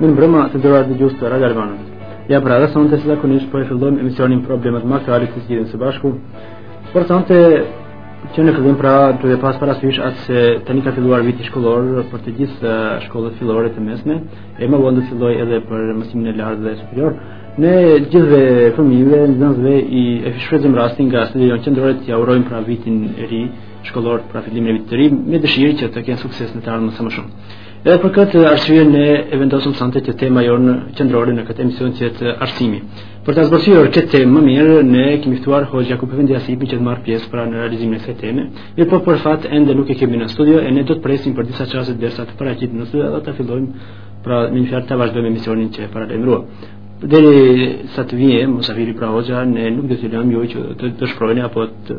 Mirë mbrëma të nderuar dëgjues të Radio Albanas. Ja pra, dhe sonte si zakonisht po e fillojmë emisionin problemet aktuale t'i zgjidhim së bashku. Por sonte që në fillim pra duhet pas parasysh atë se tani ka filluar viti shkollor për të gjithë eh, shkollat fillore të mesme, e më vonë do të fillojë edhe për mësimin e lartë dhe superior. Ne gjithëve fëmijëve, nxënësve i e shfrytëzojmë rastin nga studioja qendrore t'u urojmë pra vitin e ri shkollor, pra fillimin e vitit të ri me dëshirë që të kenë sukses në të ardhmen sa më shumë. Edhe për këtë arsye ne e vendosëm sonte që tema jonë qendrore në këtë emision të jetë arsimi. Për ta zbërthyer këtë temë më mirë, ne kemi ftuar Hoxhë Jakup Efendi Asipin që të marrë pjesë pra në realizimin e kësaj teme. Mirëpo për fat ende nuk e kemi në studio e ne do të presim për disa çaste derisa të paraqitet në studio dhe ta fillojmë pra me një fjalë ta vazhdojmë emisionin që e paralajmëruam. Derisa të vijë musafiri pra Hoxha, ne nuk do t'ju lëmë ju që të, të shkruani apo të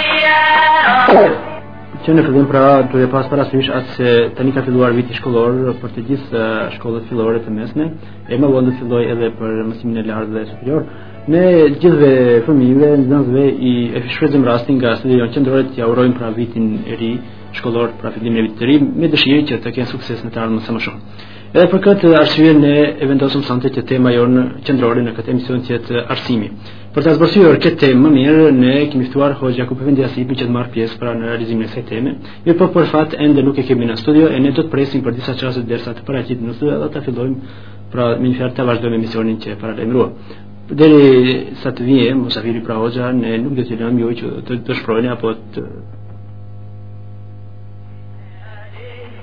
Që në fillim pra duhet pas parasysh atë se tani ka filluar viti shkollor për të gjithë eh, shkollat fillore të mesme, e më vonë do të fillojë edhe për mësimin e lartë dhe superior. Ne gjithëve fëmijëve, nxënësve i e shfrytëzojmë rastin nga studioja qendrore t'u urojmë pra vitin e ri shkollor, pra fillimin e vitit të ri, me dëshirë që të kenë sukses në të ardhmen sa më shumë. Edhe për këtë arsye ne e vendosëm sonte që tema jonë qendrore në këtë emision të jetë arsimi. Për ta zbërthyer këtë temë më mirë, ne kemi ftuar Hoxhë Jakup Efendi Asipin që të marrë pjesë pra në realizimin e kësaj teme. Mirëpo për fat ende nuk e kemi në studio e ne do të presim për disa çaste derisa të paraqitet në studio dhe ta fillojmë pra me një fjalë ta vazhdojmë emisionin që e paralajmëruam. Derisa të vijë musafiri pra Hoxha, ne nuk do t'ju lëmë ju që të të shprojnë apo të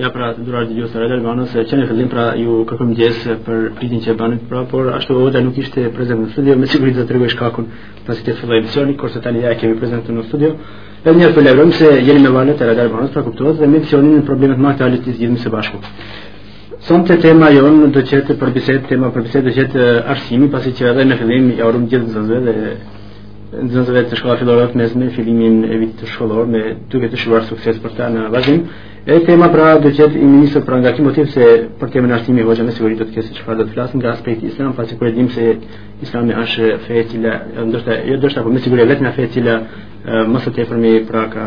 Ja pra të nderuar dëgjues të Radio Albanas që në fillim pra ju kërkojmë ndjesë për pritjen që e batë pra por ashtu hoxha nuk ishte prezent në studio me siguri do të tregojë shkakun pasi të fillojë emisioni kurse tani e kemi prezent në studio edhe njëherë po paralajmërojmë se jeni në valët e Radio Albanas pra kuptohet dhe me emisionin problemet aktuale t'i zgjidhim se bashku Sonte tema jonë do të jetë për bisedë, tema për bisedë do të jetë arsimi, pasi që edhe në fillim ua uruam gjithë nxënësve dhe nxënëseve të shkollave fillore të mesme, fillimin e vitit shkollor duke dëshiruar sukses për ta në vazhdim. E tema pra do të jetë e nxitur pra nga ki motiv se për temën arsimi hoxha me siguri do të ketë çfarë do të flasë nga aspekti islam, pasi kur e dimë se Islami është fe e cila ndoshta jo ndoshta po me siguri e vetmja fe e cila më së tepërmi pra ka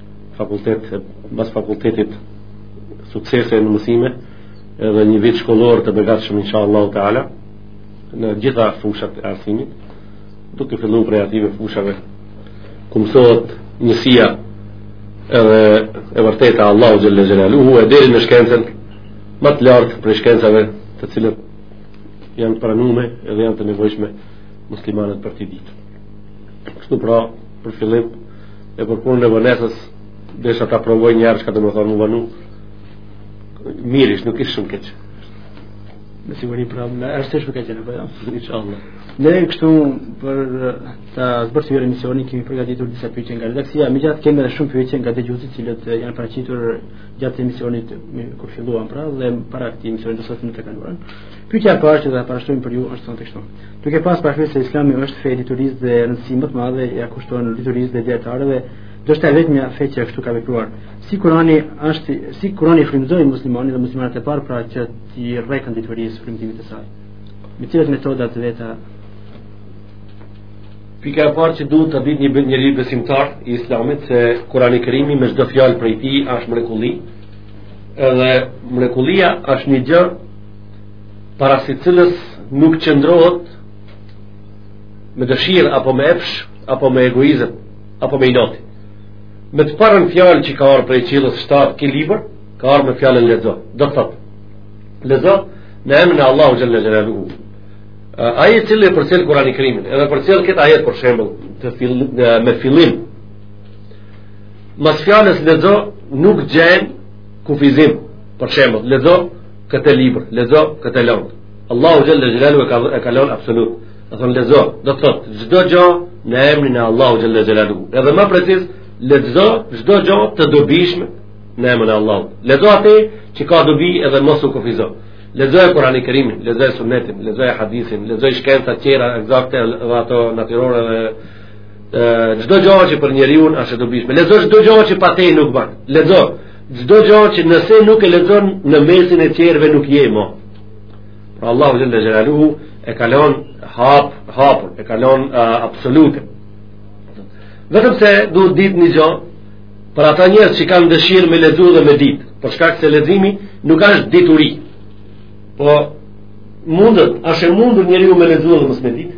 fakultet pas fakultetit suksese në mësime edhe një vit shkollor të begatshëm inshallah taala në gjitha fushat e arsimit duke filluar prej ative fushave ku mësohet njësia edhe e vërteta Allahu xhelle xhelaluhu e deri në shkencën ma të lartë prej shkencave të cilët janë pranume edhe janë të nevojshme muslimanët për këtë ditë. Kështu pra, për fillim E për punën e vonesës, desha ta provoj një herë çka do të thotë me u vonu. Mirë, nuk ishte shumë keq. Me siguri pra, nuk është shumë keq apo jo? Inshallah. Ne këtu për ta zbërthyer emisionin kemi përgatitur disa pyetje nga redaksia. Megjithatë kemi edhe shumë pyetje nga dëgjuesit të cilët eh, janë paraqitur gjatë emisionit kur filluam pra dhe para këtij emisioni do të thotë në të kaluarën. Pyetja e parë që do ta parashtrojmë për ju është, thotë kështu. Duke pasur parasysh se Islami është fe e diturisë dhe rëndësi më të madhe ja kushton diturisë dhe dijetarëve, ndoshta e vetmja fe që kështu ka vepruar. Si Kurani është si Kurani frymëzoi muslimanin dhe muslimanët e parë pra që t'i rreken diturisë frymëzimit të saj. Me cilat metoda të veta? Pika e parë që duhet të ditë një njeri besimtar i Islamit se Kurani Kerimi me çdo fjalë prej tij është mrekulli. Edhe mrekullia është një gjë para së cilës nuk qëndrohet me dëshirë apo me epsh apo me egoizëm apo me inat, me të parën fjalë që ka ardhë prej qiellit 7 ky libër ka ardhë me fjalën lexo do të thotë lexo në emën e Allahut xhelle xhelaluhu ai i cili e përcjell Kurani Kerimin edhe përcjell këtë ajet për shembull fill, në fillim mas fjalës lexo nuk gjen kufizim për shembull lexo këtë libër, lexo këtë lëndë. Allahu xhelle xhelaluhu e ka, e ka lënë absolut. E thotë lexo, do të thotë, çdo gjo në emrin e Allahut xhelle xhelaluhu. Edhe më precis, lexo çdo gjo të dobishme në emrin e Allahut. Lexo ate që ka dobi edhe mos u kufizo. Lexoje Kurani Kerimin, lexoje Sunnetin, lexoje Hadithin, lexo e shkenca tjera, ekzakte dhe ato natyrore dhe çdo gjo që për njeriun asht e dobishme. Lexo çdo gjo që pa te nuk ban. Lexo, Çdo gjo që nëse nuk e lexon në mesin e tjerëve nuk je mo. Pra Allahu xhelle xhelaluhu e ka lon hap hapur, e ka lon uh, absolute. Vetëm se duhet ditë ni gjo për ata njerëz që kanë dëshirë me lexu dhe me ditë, për shkak se leximi nuk asht dituri. Po mundet, asht e mundur njeriu me lexu edhe mos me ditë.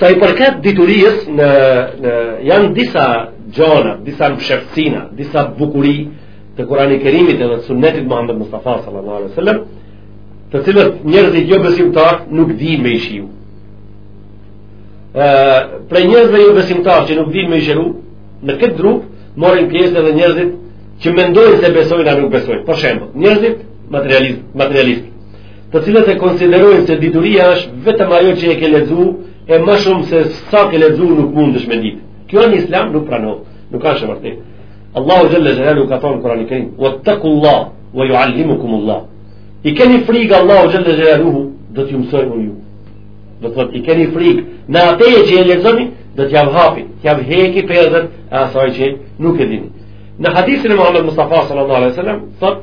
Sa i përket diturisë janë disa gjona, disa msheftësina, disa bukuri të kurani kerimit edhe të sunnetit Muhammed Mustafa sallallahu alaihi wasallam, të cilat njerëzit jo besimtar nuk din me i shiju. Prej njerëzve jo besimtar që nuk din me i shiju, në këtë grup marrin pjesë edhe njerëzit që mendojnë se besojnë a nuk besojnë. Për shembull, njerëzit materialist, të cilët e konsiderojnë se dituria është vetëm ajo që e ke lexu e më shumë se sa ke lexu nuk mundesh me ditë. Kjo në islam nuk pranohet, nuk ka shërbim. Allahu xhalla xhelalu ka thënë n'Kur'ani Kerim: "Wattaqullah wa yu'allimukumullah." I keni frikë Allahu xhalla xhelalu, do t'ju mësoj unë ju. Do të thotë i keni frikë në atë që e lexoni, do t'jau hapi, t'jau heki perden e asaj që nuk e dini. Në hadithin e Muhamedit Mustafa sallallahu alaihi wasallam thotë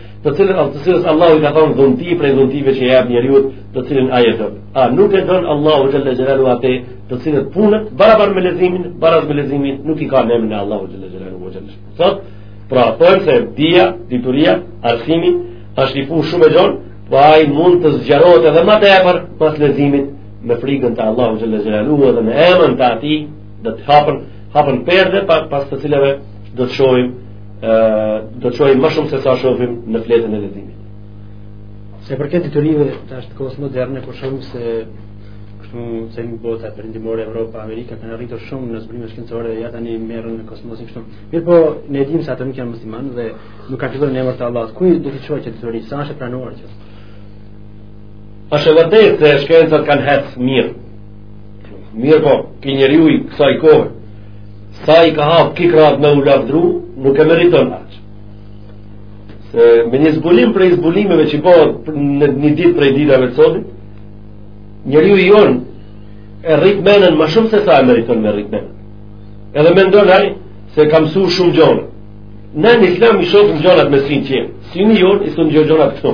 të cilën të cilës Allahu i ka dhonë dhunti prej dhuntive që jep njeriut të cilin ai e don. A nuk e don Allahu xhalla xhelalu atë i cili punët barabar me leximin, barabar me leximin nuk i ka në emrin e Allahu xhalla xhelalu u xhalla. Sot pra themi se dija, dituria, arsimi është i punë shumë e gjon, po ai mund të zgjerohet edhe më tepër pas leximit me frikën e Allahu xhalla xhelalu dhe në emrin të atij do të hapën hapën perde pas të cilave do të shohim do të shohim më shumë se sa shohim në fletën e leximit. Sa i përket diturive tash të kohës moderne, po shohim se kështu se një bota perëndimore Evropa, Amerika, kanë arritur shumë në zbulime shkencore dhe ja tani merren me kosmosin kështu. Mirëpo, ne e dimë se ata nuk janë musliman dhe nuk kanë filluar në emër të Allahut. Ku do të çojë kjo dituri, sa është e pranuar kjo? Asht vërtet se shkencat kanë hecë mirë. Mirëpo, ky njeriu i kësaj kohe, Sa i ka hapë krahët me u lavdru, nuk e meriton aq. Se me një zbulim prej zbulimeve që bohet një ditë prej ditave të sotit, njeriu i jonë e rrit menën ma shumë se sa e meriton me rritë menën. Edhe mendon ai se ka msu shumë gjona. Ne në islam i shofim gjonat me synë që syni jonë i sheh gjonat këtu.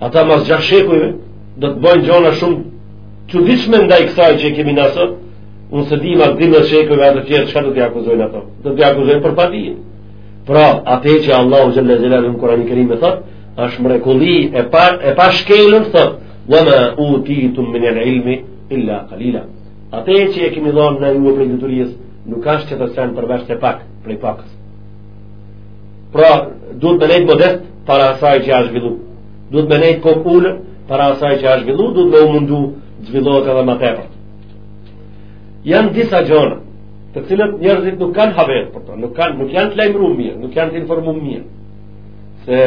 Ata mas gjashtë shekujve do të bëjnë gjona shumë t'çuditshme ndaj kësaj që e kemi ne sot, unë s'e di mas dymbëdhjetë shekujve ata tjerë, çka do t'i akuzojnë ata? Do t'i akuzojnë për padije. Pra, atë që Allahu xhelle xhelaluhu në Kurani Kerim e thot, është mrekulli e pa, e pa shkelun, thot, ve ma utitum minel ilmi, illa kalila. Atë që e kemi dhonë na juve prej diturisë, nuk është tjetër sen përveçse pak, prej pakës. Pra, duhet me nejtë modest, para asaj që është zhvillu. Duhet me nejtë kokë ulë, para asaj që është zhvillu, duhet me u mundu të zhvillohet edhe ma tepër. Janë disa gjana, të cilët njerëzit nuk kanë haver për to, nuk, kanë, nuk janë të lajmëru mirë, nuk janë të informu mirë, se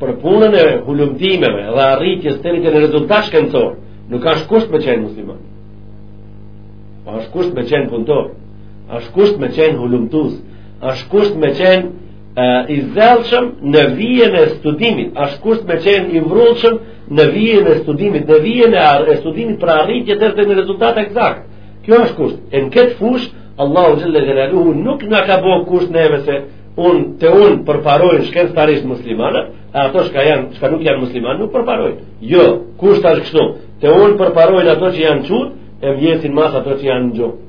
për punën e hulumtimeve dhe arritjes te një rezultat shkencor, nuk është kusht me qenë musliman. Po është kusht me qenë punëtor, është kusht me qenë hulumtus, është kusht me qenë i zellshëm në vijën e studimit, ashtë kusht me qenë i vrullshëm në vijën e studimit, në vijën e studimit për arritje deri te një rezultat ekzakt. Kjo është kusht. E në këtë fush, Allahu Xhelle Xhelaluhu nuk na ka bo kusht neve se unë te unë përparojnë shkencërisht muslimanët, e ato çka, janë, çka nuk janë muslimanë nuk përparojnë. Jo, kusht është kështu. Te unë përparojnë ato që janë çutë, e mbesin mas ato që janë në gjumë.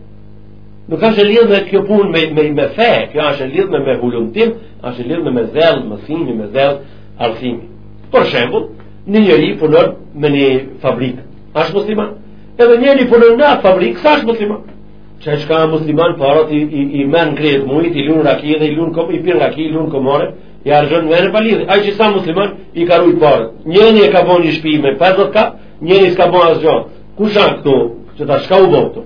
Nuk është e lidhme kjo punë me, me, me fe, kjo është e lidhë me, me hulumtim, është e lidhë me me zell mësimi, me zell arsimi. Për shembul, një njeri punon në një fabrikë, është musliman. Edhe njëri punon në atë fabrikë, s'është musliman. Ky që a musliman, paret i, i, i merr krejt mujit, i lunë rakijë dhe i lunë kom, i pin rakijë, i lunë komar, i harxhon në vene palidhje. Ai që s'a musliman, i ka rujtë paret. Njëri e ka bon një shpi me 50 kat, njëri s'ka bon asgjo. Kush a këtu, qetash çka u bon këtu?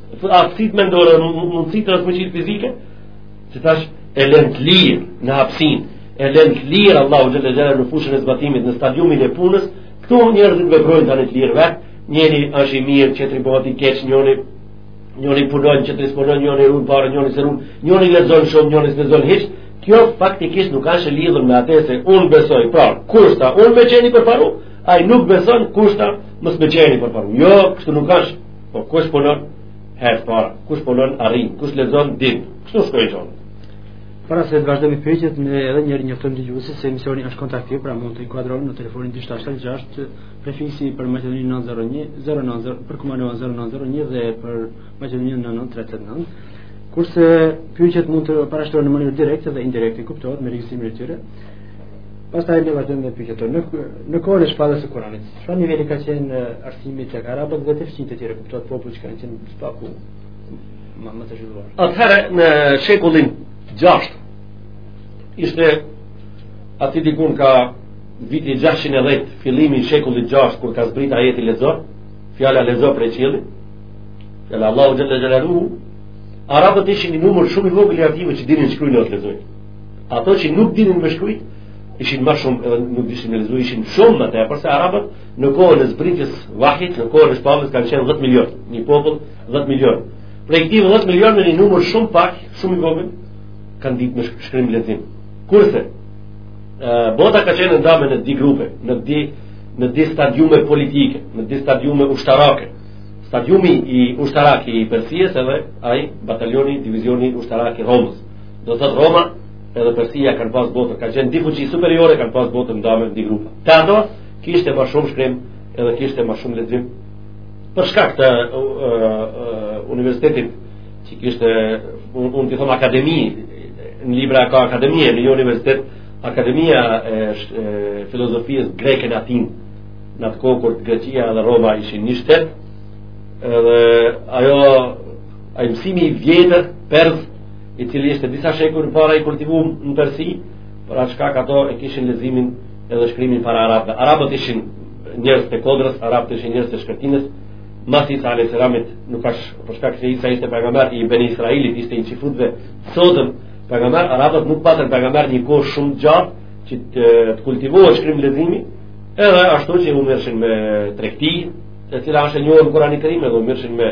Aftësit mendore, mundësit e, mundësit fizike, qetash e lën të lirë në hapsinë, e lën të lirë Allahu xhelle xhelle në fushën e zbatimit në stadiumin e punës, këtu njerëzit veprojnë, janë të lirë vetë, njëri është i mirë, tjetri bëhet i keq, njëri njëri punon, tjetri s'punon, njëri run pare, njëri s'run, njëri lexon shumë, njëri s'lexon hiç, kjo faktikisht nuk është lidhur me atë se unë besoj, pra, kusht a unë me qenë i përparu, ai nuk beson kusht a mos me qenë i përparu. Jo, kështu nuk është. Po kush punon hec para, kush punon arrin, kush lexon din. Kështu shkon kjo. Para se të vazhdojmë pyetjet ne edhe një herë njoftojmë dëgjuesit se emisioni është kontaktiv, pra mund të inkuadroni në telefonin 276 prefiksi për Maqedoninë 901 090 për Kumanovën 0901 dhe për Maqedoninë 9389. Kurse pyetjet mund të parashtrohen në mënyrë direkte dhe indirekte, kuptohet me regjistrimin e tyre. Pastaj ne vazhdojmë me pyetjet tonë në në kohën e shpalljes së Kuranit. Çfarë niveli ka qenë arsimi tek arabët dhe te fqinjtë tjerë, kuptohet popuj që kanë qenë së paku më më të zhvilluar. Atëherë në shekullin 6 ishte aty dikun kah viti 610 fillimi i shekullit 6 kur ka zbrit ajeti lexo, fjala lexo prej qiellit. Fjala Allahu xhelle xhelaluhu, arabët ishin një numër shumë i vogël i atyre që dinin shkruajnë ose lexojnë. Ato që nuk dinin me shkruajt, ishin më shumë edhe nuk dishin me lexuar, ishin shumë më tepër se arabët në kohën e zbritjes vahit, në kohën e shpalljes kanë qenë 10 milionë, një popull 10 milionë. Prej këtij 10 milionë me një numër shumë pak, shumë i vogël, kanë ditë me shkrim lexim. Kurse bota ka qenë ndame në di grupe, në di në di stadiume politike, në di stadiume ushtarake. Stadiumi ushtarak i Persisë edhe ai batalioni divizioni ushtarak i Romës. Do të thotë Roma edhe Persia kanë pas botën, kanë qenë dy fuqi superiore kanë pas botën ndame në dy grupa. Te ato kishte ma shumë shkrim edhe kishte ma shumë lexim. Për shkak të uh, uh, universitetit që kishte unë un, të thonë akademi, në libra ka akademi, në një universitet Akademia e, e filozofisë greke në Atin, në atë kohë kur Greqia dhe Roma ishin një shtet, edhe ajo Ai mësimi i vjetër pers i cili ishte disa shekuj para i kultivuar në Persi, për atë shkak ato e kishin leximin edhe shkrimin para arabëve. Arabët ishin njerëz të kodrës, arabët ishin njerëz të shkretinës. Mas Isa alejhi selamit nuk ka për shkak se Isa ishte pejgamber i Beni Israilit, ishte i çifutëve sotëm. Pejgamber arabët nuk patën pejgamber një kohë shumë gjatë që të, të kultivohet shkrim leximi, edhe ashtu që u merrshin me tregti, e cila është e njohur në Kur'ani Kerim, edhe u merrshin me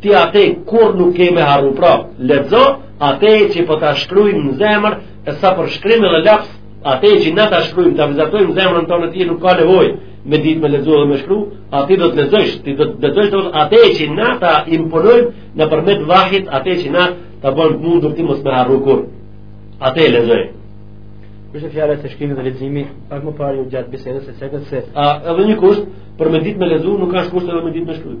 Ti ate kurrë nuk ke me harru pra, lexo, ate që po ta shkrujmë në zemër, e sa për shkrim edhe laps, ate që na ta shkrujmë, ta vizatojmë në zemrën tonde ti nuk ka nevojë, me ditë me lexu dhe me shkru, ate do ta lexojsh, ti do ta lexojsh ate që na ta imponojmë nëpërmjet vahit, ate që na ta bëjmë mundur ti mos me harru kurrë, ate e lexon. Kjo është fjala se shkrimi dhe leximi, pak më parë ju gjatë bisedës e cekët se... A, edhe një kusht, për me ditë me lexu, nuk asht kusht edhe me ditë me shkrujt.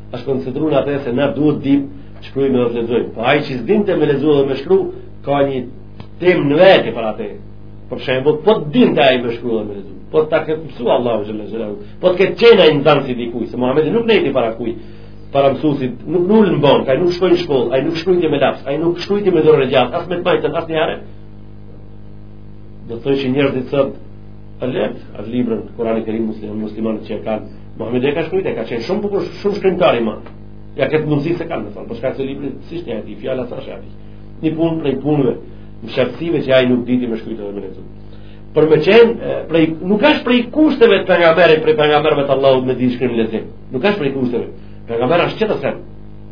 është koncentru në atë se na duhet dimë shkrujmë edhe të Po ai që s'dinte me lexu dhe me shkru, ka një temë në vete për atë. Për shembull, po të dinte ai me shkru dhe me lexu. Po të ta ketë mësu Allahu xhel-le xhel-le. Po të ketë qenë ai nxanës i dikujt, se Muhammed nuk nejti para kujt. Para mësusit, nuk u ul në bankë, ai nuk shkoi në shkollë, ai nuk shkrujti me laps, ai nuk shkrujti me dorë djathtë, as me të majtën, asnjëherë. Do të thojë që njerëzit sot, e lënë, atë librin, Kurani Kerim muslimanë që e kanë, Muhammedi e ka shkruajtur, ka qenë shumë bukur, shumë shkrimtar i madh. Ja këtë mundësi s'e kanë, thonë, për shkak se libri s'ishte i tij, fjala s'është e tij. Një punë prej punëve, shkaqeve që ai nuk diti me shkruajtur dhe me lexu. Për me qenë, prej, nuk është prej kushteve të pejgamberit, prej pejgamberëve të Allahut me ditë shkrim lexim. Nuk është prej kushteve. Pejgamberi është çeta sen.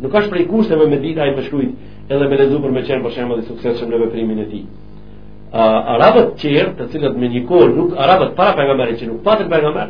Nuk është prej kushteve me ditë ai me shkruajt, edhe me lexu për me qenë për shembull i suksesshëm në veprimin e tij. Arabët tjerë, të cilët me një kohë nuk arabët para pejgamberit që nuk patën pejgamber,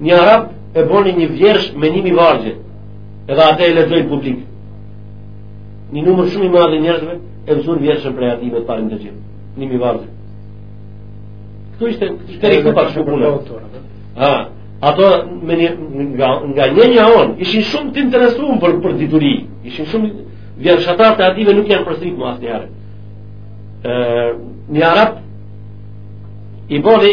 Një arab e boni një vjersh me një mi vargje edhe atë e lexojnë publik. Një numër shumë i madh njerëzve e mësun vjershën prej atij me të parën të gjithë. Një mi vargje. Këtu ishte, këtu ishte rikëtu pak shumë punë. Ha, ato me një, nga, nga një një onë, ishin shumë të interesuar për, për dituri. Ishin shumë vjershatarët e atyne nuk janë përsërit më asnjëherë. Një arab i bodi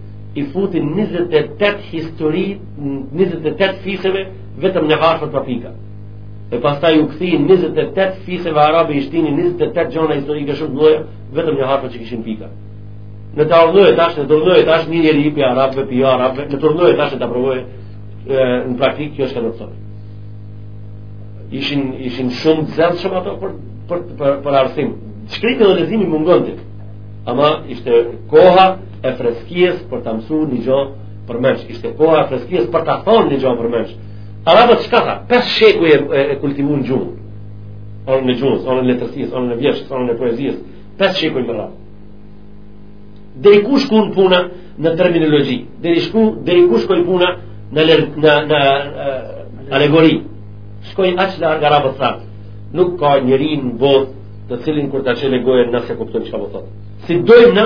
i futi 28 histori 28 fiseve vetëm në harfët pa pika e pastaj u kthy 28 fiseve arabe i shtini 28 gjëna historike shumë të mëdha vetëm në harfët që kishin pika në të ardhëve tash në të ardhëve tash një njeri prej arabëve prej arabëve në të ardhëve tash ta provojë në praktikë kjo është shka të thonë ishin, ishin shumë të zënë shumë ato për, për, për, për arsim shkrimi dhe leximi mungonte ama ishte koha e freskisë për të mësu një gjo përmendsh ishte koha e freskisë për të thonë një gjo përmendsh arabët shka tha 5 shekuj e, e, e kultivun gjuhën anën e gjuhës, anën e letërsisë, anën e vjershës, anën e poezisë 5 shekuj me rradhë deri ku shku puna në terminologji deri, shku, deri ku shku puna në, në, në, në uh, alegori shkoj aq larg arabët tha nuk ka njeri në botë të cilin kur ta çelë gojën ne s'e kuptojmë çka po thotë. Si dojmë na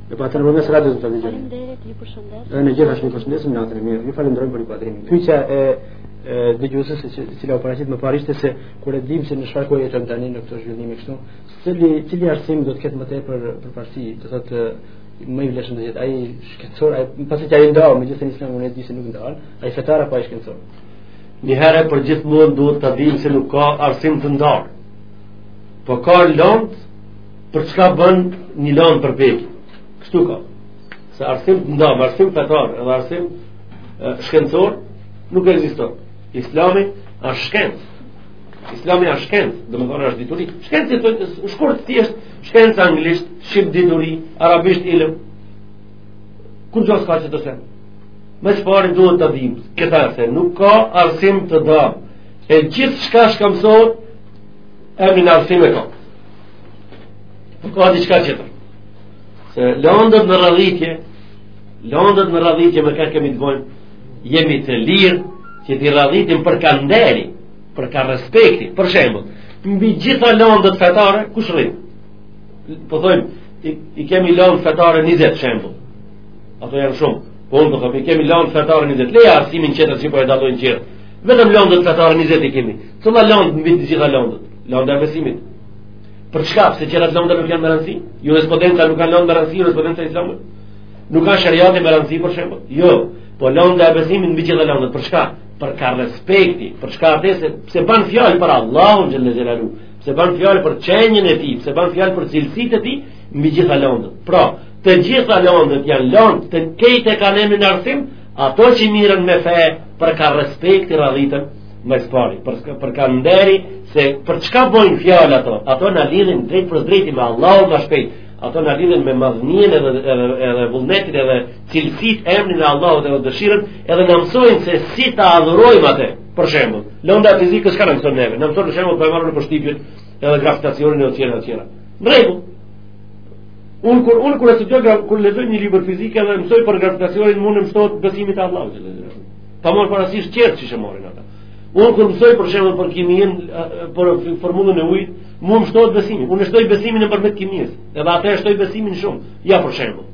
Në patjetër përmes radios të dëgjoj. Faleminderit, ju përshëndes. Dhe ne gjithashtu ju përshëndesim natën e mirë. Ju falënderojmë për lajmërimin. Pyetja e, e dëgjueses e cila u paraqit më parë ishte se kur e dim se në çfarë kohe jetojmë tani në këto zhvillime kështu, cili, cili arsim do të ketë më tepër për, për parësi, të thotë më i vlefshëm të jetë. Ai shkencor, ai pasi që ai ndau, megjithëse në Islam unë e di se nuk ndahet, ai fetar apo ai shkencor. Një herë për gjithmonë duhet ta dimë se nuk ka arsim të ndarë. Po ka lëndë Për çka bën një landë për pik? Kështu ka. Se arsim të ndam, arsim fetar, edhe arsim shkencor nuk ekziston. Islami është shkencë. Islami është shkencë, domethonë është dituri. Shkencë shkurt e thjeshtë, shkencë anglisht, shqip dituri, arabisht ilëm. Kurrgjo s'ka qët sen? Më së pari duhet ta dimë, këta se nuk ka arsim të ndamë. E gjithë shka shka mësohet, emnin arsim e ka. Nuk ka diçka tjetër. Se lëndët në radhitje, lëndët në radhitje me ka kemi të bëjmë, jemi të lirë që t'i radhitim për kah nderi, për kah respekti, për shembull. Mbi gjitha lëndët fetare, kush rrin? Po thojmë, i, i kemi lëndë fetare 20 shembull. Ato janë shumë. Po unë po them, i kemi lëndë fetare 20. Leje arsimin tjetër që po e dallojnë qërë. Vetëm lëndët fetare 20 i kemi. Cila lëndë mbi gjitha lëndët? Lënda e besimit. Për çka? Pse tjerat lëndë nuk janë me rëndësi? Jurisprudenca nuk a lëndë me rëndësi, jurisprudenca islame. Nuk a sheriati me rëndësi për shembull. Jo, po lënda e besimit mbi gjitha lëndët. Për çka? Për ka respekti, për çka atë se pse bën fjalë për Allahun xhele xhelalu, pse bën fjalë për qenjen e tij, pse bën fjalë për cilësitë e tij mbi gjitha lëndët. Pra, të gjitha lëndët janë lëndë, të kejt e kanë emrin arsim, ato që miren me fe për ka respekti radhiten, Më së pari, për për ka nderi se për çka bojnë fjalë ato? Ato na lidhin drejt për drejti me Allahun më shpejt. Ato na lidhin me madhnin edhe edhe edhe vullnetin edhe cilësit e emrin e Allahut edhe dëshirën, edhe na mësojnë se si ta adhurojmë atë. Për shembull, lënda e fizikës çka na mëson neve? Na mëson për shembull për masën e për shtypjen edhe gravitacionin e tjera e tjera. Në rregull. Unë kur unë kur e studioj kur lexoj një libër fizike dhe mësoj për gravitacionin, mu më shtohet besimi te Allahu. Pa marrë parasysh tjertë që që marrin ata. Unë kur mësoj për shembull për kiminë, për formulën e ujit, mu më shtohet besimi. Unë shtoj besimin nëpërmjet kimisë. Edhe atë e shtoj besimin shumë. Ja për shembull.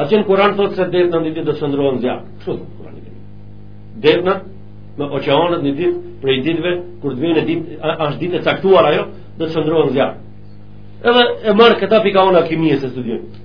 Atje në Kuran thotë se detna një ditë do shndërrohen zjarr. Kështu thotë Kurani. Detna me oqeanët një ditë prej ditëve, kur të vjen ditë, asht ditë e caktuar ajo, do shndërrohen zjarr. Edhe e marrin këta pi ka ona kimisë e studiojnë.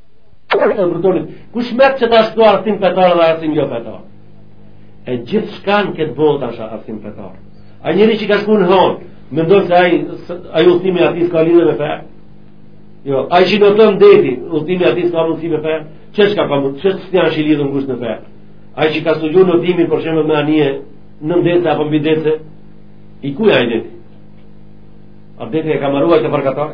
e vërtetojnë kush merr që ta shdo arsim fetar dhe arsim jo fetar e gjithë çka n'këtë botë asht arsim fetar a njëri që ka shku në hon mendon se ai ai udhtimi atij s'ka lidhe me fe jo, ai që noton n'deti udhtimi atij s'ka mundësi me fe çë s'ka ka mundësi, çë s'ka asht i lidhun me fe ai që ka studiu udhtimin për shembull me anije nën det apo mbi det i kuj a ai deti a detin e ka marua që farë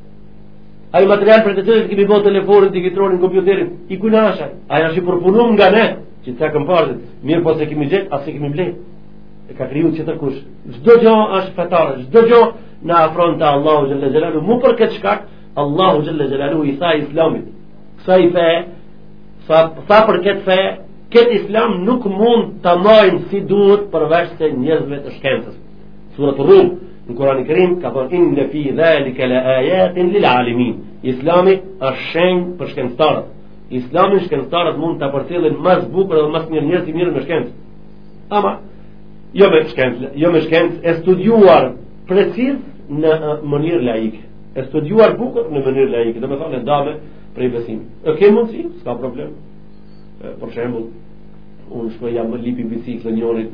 Ai material prej të cilit kemi bo telefonin, digitronin, kompjuterin, i kujna asht? Ai është i përpunum nga ne, që ta kemi parë, mirëpo s'e kemi gjet, as e kemi bler. E ka kriju tjetërkush. Çdo gjë është fetare, çdo gjë na afron te Allahu xhele xhelalu, mu për këtë shkak Allahu xhele xhelalu i tha Islamit, kësaj fe, tha tha për këtë fe, këtë Islam nuk mund ta njohin si duhet përveç se njerëzve të shkencës. Surat Rum, në Kurani Kerim, ka thonë, inne fi dhalike le ajatin lil alimin. Islami është shenjë për shkencëtarët. Islamin shkencëtarët mund ta përcjellin ma s'bukri dhe ma s'miri, njerëz që miren me shkencë. Ama, jo me shkencë, jo me shkencë, e studiuar preciz në mënyrë laike. E studiuar bukër në mënyrë laike, domethonë e dame prej besimit. E ke mundësi, s'ka problem. Për shembul, unë shkoj ja lipi biciklën njërit,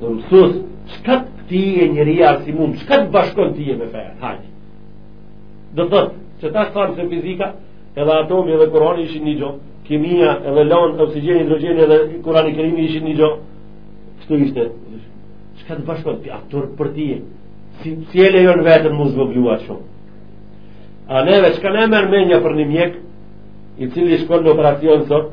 O mësus, çka të, ti je njeri arsimum, çka të bashkon tye me fe, hajë. Dhe thot, që tash thamë se fizika, edhe atomi edhe kurani ishin një gjo, kimia edhe lonë, oksigen, hidrogen edhe kurani kerimi ishin një gjo, kështu ishte, çka të bashkon ti, atëherë për tye, si, si e lejon veten m'u zvoglua shumë. A neve, çka na e merr menja për një mjek, i cili shkon në operacion sot,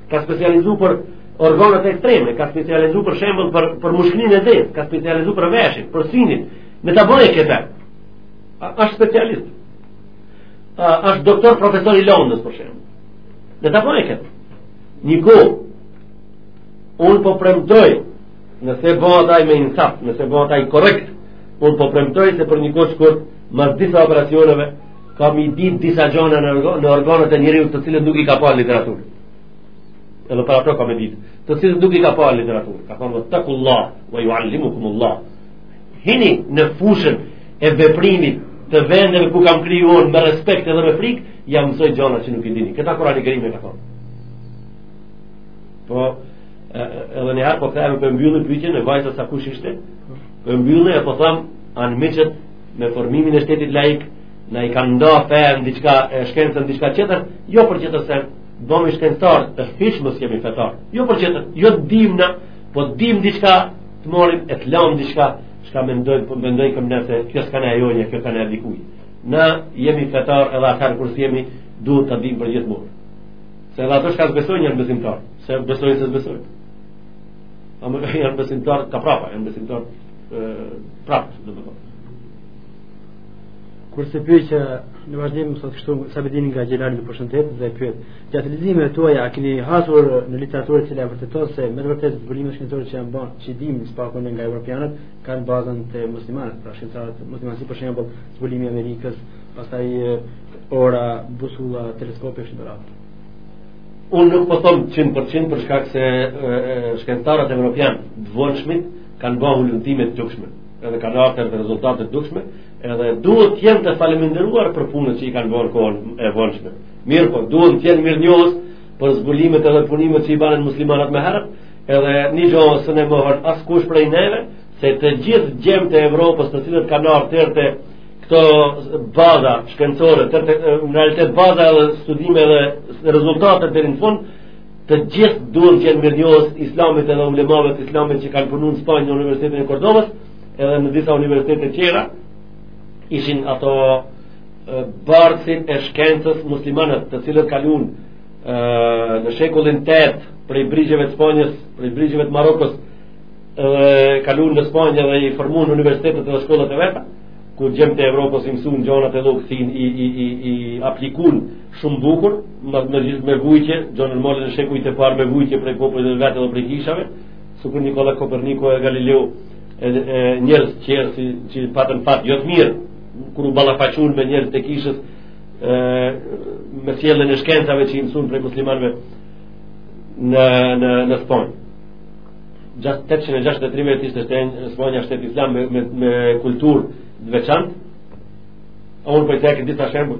ka specializu për organet ekstreme, ka specializu për shembull për, për mushknin e zezë, ka specializu për veshin, për sinin, me të bëjë këta. Ashtë specialist. Ashtë doktor profesor i Londrës, për shembull. Me të bëjë këta. Një gjo, unë po premtoj, nëse bëhet aj me insaf, nëse bëhet aj korrekt, unë po premtoj se për një kohë shkurt, mas disa operacioneve, Ka me dit disa gjana në, në organet e njeriut të cilët nuk i ka pa literaturë. Edhe për ato ka me dit. Të cilët nuk i ka pa literaturë. Ka thonë, ittekullah, ve juallimukumullah. Hini në fushën e veprimit të vendeve ku kam krijuar me respekt edhe me frikë, ja mësoj gjëra që nuk i dini. Këta Kurani Kerim e ka thonë. Po edhe një herë po kthehemi përmbyllim pyetjen e vajzës a kush ishte? Përmbyllje, po tham anmiqtë me formimin e shtetit laik na i kanë nda fenë diçka e shkencën diçka tjetër jo për tjetër se bëmi shkencëtar të fish mos jemi fetar jo për tjetër jo të dim në po të dim diçka të morim e të lamë diçka çka mendoj për po mendoj këm nëse kjo s'ka në ajonja kjo ka në dikuj na jemi fetar edhe atëherë kur s'jemi duhet të dim përgjithmonë se edhe ato çka s'besoj njërë besimtar se besojnë se s'besojnë ama janë besimtar ka prapa janë besimtar prapë, dhe më thotë. Kurse pyetja në vazhdim më thotë kështu, Sabedini nga Gjilani na përshëndet dhe pyet, gjatë leximeve tuaja, a keni hasur në literaturë që e vërteton se me të vërtetë zbulimet shkencore që janë banë, që dimë ne së paku nga evropianët, kanë bazën te muslimanët, pra shkencëtarët muslimanë, si për shembull zbulimi i Amerikës, pastaj ora, busulla, teleskopi kështu me radhë. Unë nuk po them 100% për shkak se shkencëtarët evropianë, të vonshmit, kanë ba hulumtime të dukshme, edhe kanë arritur edhe rezultate të dukshme, edhe duhet të jenë të faleminderuar për punët që i kanë bërë kohën e vonshme. Mirëpo, duhet të jenë mirënjohës për zbulimet edhe punimet që i banën muslimanët ma herët, edhe një gjo s'na e mohon askush prej neve, se të gjithë djemtë e Evropës të cilët kanë arritur te këto baza shkencore, të, të, në realitet baza edhe studime edhe rezultate deri në fund, të gjithë duhet të jenë mirënjohës islamit edhe ulemave të islamit që kanë punu në Spanjë në Universitetin e Kordovës edhe në disa universitete tjera ishin ato bartësit e shkencës muslimanët të cilët kalun në shekullin 8 prej brigjeve të Spanjës prej brigjeve të Marokës dhe kalun në Spanjë dhe i formun universitetet dhe shkollat e veta ku djemtë e Evropës i mësun gjonat edhe pastaj i, i, i, i aplikun Shumë bukur, megjithëse me vujtje, gjonat morën në shekujt e parë me vujtje prej popullit dhe vetë dhe prej kishave, sikur Nikola Koperniku e Galileu e, e njerëz që janë si që patën fat jo të mirë kur u ballafaqun me njerëz të kishës e, me sjelljen e shkencave që i mësuan prej muslimanëve në në në Spanjë. Gjatë 863 vjet ishte Spanja shtet islam me, me, me kulturë të veçantë, a unë po i cek disa shembuj,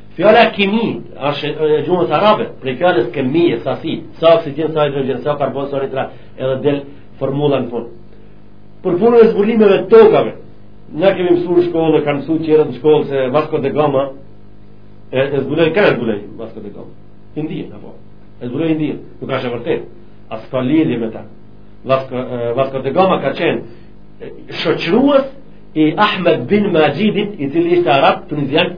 Fjala kimi është e gjuhës arabe, prej fjalës kemije sasi, sa oksigjen, sa hidrogjen, sa karbon, sa nitrat, edhe del formula në fund. Për punën e zbulimeve të tokave, na kemi mësuar në shkollë, kanë mësuar tjerët në shkollë se Vasco da Gama e, e zbuloi ka zbuloi Vasco da Gama. Indinë apo. E zbuloi Indinë, nuk asht e vërtetë. As ka lidhje me ta. Vasco Vasco da Gama ka qenë shoqërues i Ahmed bin Majidit, i cili ishte arab tunizian,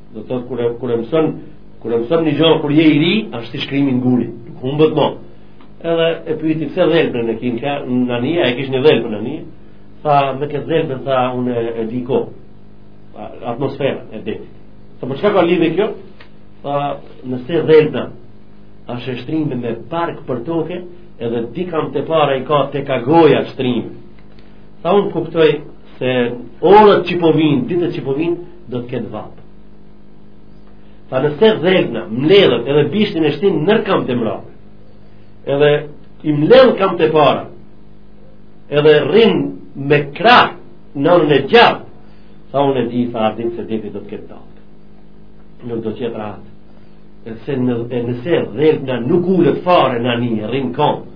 Do të thotë kur e kur e mëson kur e mëson një gjë kur je i ri, është si shkrimi në guri. Nuk humbet më. Edhe e pyeti pse dhelpën e ki në anije, e kish një dhelpën n'anije. Tha me këtë dhelpën tha unë e di krejt atmosferën e detit. Tha po çka ka lidhje kjo? Tha nëse dhelpna është e shtrime me bark për toke, edhe dy kamt e para i ka te ka goja shtrime. Tha unë kuptoj se orët që po vinë, ditët që po vinë, do të ketë vapë. Tha nëse dhelpna mbledhet edhe bishtin e shtin nër kamt e mrapme. Edhe i mbledh kamt e para. Edhe rrin me krah në anën e gjatë. Tha unë e di, tha e di se deti do të ketë dallgë. Nuk do jetë rahat. E nëse dhelpna nuk ulet fare në anije, rrin n'komë.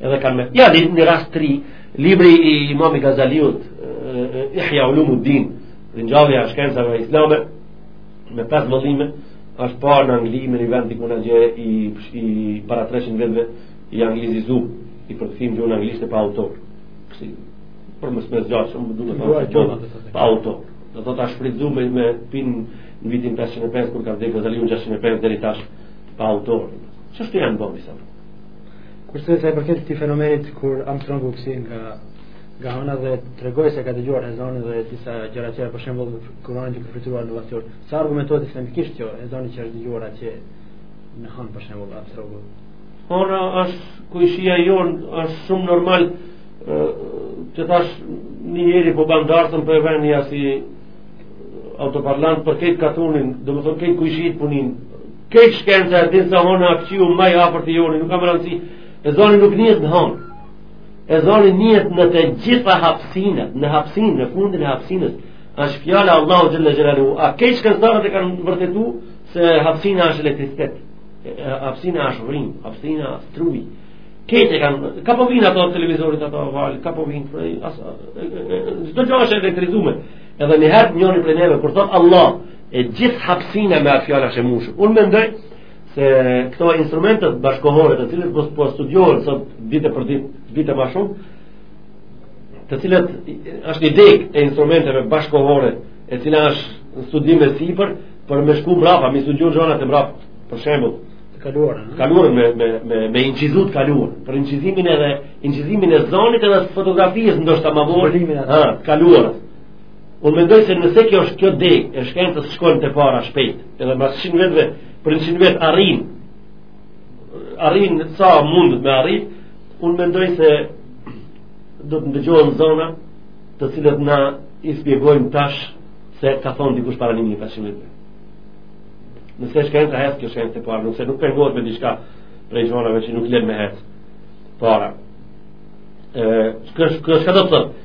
Edhe kam me ju dhanë një rast të ri, libri i imam Gazaliut, Ihja Ulumuddin, ringjallja e shkencave islame, me pesë vëllime, është parë në Angli me një vend të kuna gje i, i para 300 vjetve ni anglez e ka përkthy në gjuhë në Anglisht e pa autor kësi për më smesë gjatë shumë më duke të autor gjohë pa autor dhe të ta shfridzu me, me pin në vitin 505 kur ka vdekë Gazaliu 605 dhe tash pa autor që shtu janë bëmë i samë Kurse sa i përket këtij fenomenit kur Armstrong u kthye nga nga hëna dhe tregoi se ka dëgjuar ezanin dhe disa gjëra tjera për shembull Kur'anin duke kënduar në vaktor. Sa argumentohet islamikisht kjo ezani që është dëgjuar atje në hënë për shembull Armstrong. Hona është kojshia jonë, është shumë normal që tash një njeri po bon darsmën po e venë një asi autoparlant për krejt katunin, dhe me thonë krejt kojshitë punin, Këtë shkenca e din se hona fqiu ma i afërt i joni, nuk ka rëndësi. Ezani nuk nihet në honë. Ezani nihet në të gjitha hapsinët, në hapsinë, në fundin e hapsinës. Asht fjala Allahu xhelle xhelalu. A këtë shkencëtarët e kanë vërtetu se hapsina është elektricitet. Hapsina është vrim, hapsina është truj. Këtë e kanë, ka po vinë ato televizorit ato valë, ka po vinë, çdo gjo është elektrizume. Edhe njëherë njëri prej neve, kur thot Allah, e gjithë hapësina me atë fjalë është e mushur. Unë mendoj se këto instrumente bashkëkohore të cilët po, po studiohen sot ditë për ditë, dit e më shumë, të cilët është një degë e instrumenteve bashkëkohore, e cila është në studim e sipër për me shku mbrapa, me i studiu zonat e mbrapa, për shembull, të kaluar, të kaluar me me me me incizu të kaluar, për incizimin edhe incizimin e zonit edhe fotografisë ndoshta më vonë, ha, të kaluar. Unë mendoj se nëse kjo është kjo degë e shkencës shkon përpara shpejt, edhe mas 100 vjetëve, për 100 vjet arrin, arrin në sa mundet me arrin, unë mendoj se do të ndëgjohen zona të cilët na i shpjegojmë tash se ka thonë dikush para 1500 vjetëve. Nëse shkenca hec kjo shkencë përpara, nëse nuk pengohet me diçka prej zonave që nuk lenë me hecë para. Kështu që do të thotë,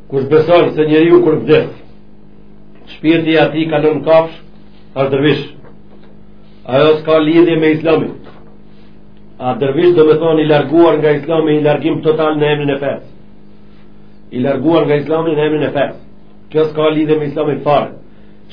Kush beson se njeriu kur vdes, shpirti i atij kalon kafsh, është dervish. Ajo s'ka lidhje me Islamin. A dervish do me thonë i larguar nga Islami, i largim total në emrin e fesë. I larguar nga Islami në emrin e fesë. Kjo s'ka lidhje me Islamin fare.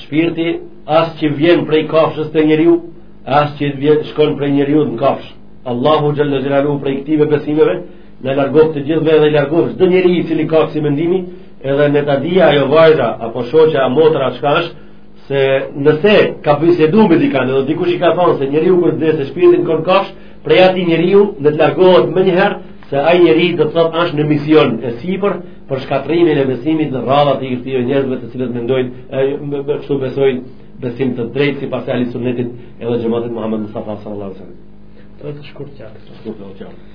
Shpirti as që vjen prej kafshës te njeriu, as që vjen shkon prej njeriu në kafshë. Allahu xhelle xhelalu prej këtive besimeve Na largoftë të gjithve dhe largoftë çdo njeri i cili ka kësi mendimi, edhe le ta dijë ajo vajza apo shoqja a motra a çka është se nëse ka bisedu me dikanë dhe dikush i ka thonë se njeriu kur vdes e shpirti shkon kafsh prej ati njeriu le të largohet menjëherë se ai njeri do të thotë është në mision e sipër për shkatrimin e besimit në radhat e këtyre njerëzve të cilët mendojnë e, më, më, kështu besojnë besim të drejtë sipas ehli sunetit edhe xhematit Muhammed Mustafa sallallahu sallam të shkurt qartë të shkurt qartë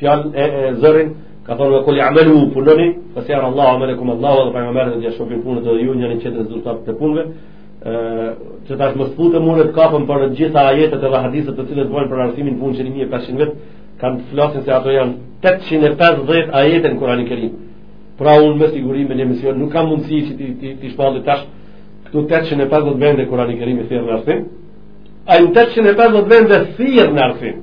fjalë e, e zërin ka thonë kuli'malu punoni fa sayara Allahu amalakum Allahu dhe pejgamberi do shofin punët dhe ju njëri tjetrin rezultat të punëve ë që tash mos futem unë të kapem për të gjitha ajetet dhe hadithet të cilët bojnë për arsimin punë që 1500 vjet kanë të flasin se ato janë 850 ajete në Kur'anin e Kerim pra unë me siguri me një emision nuk kam mundësi që t'i t'i, t'i shpalli tash këtu 850 vende Kur'ani i Kerim i thirr në arsim ai 850 vende thirr në arsim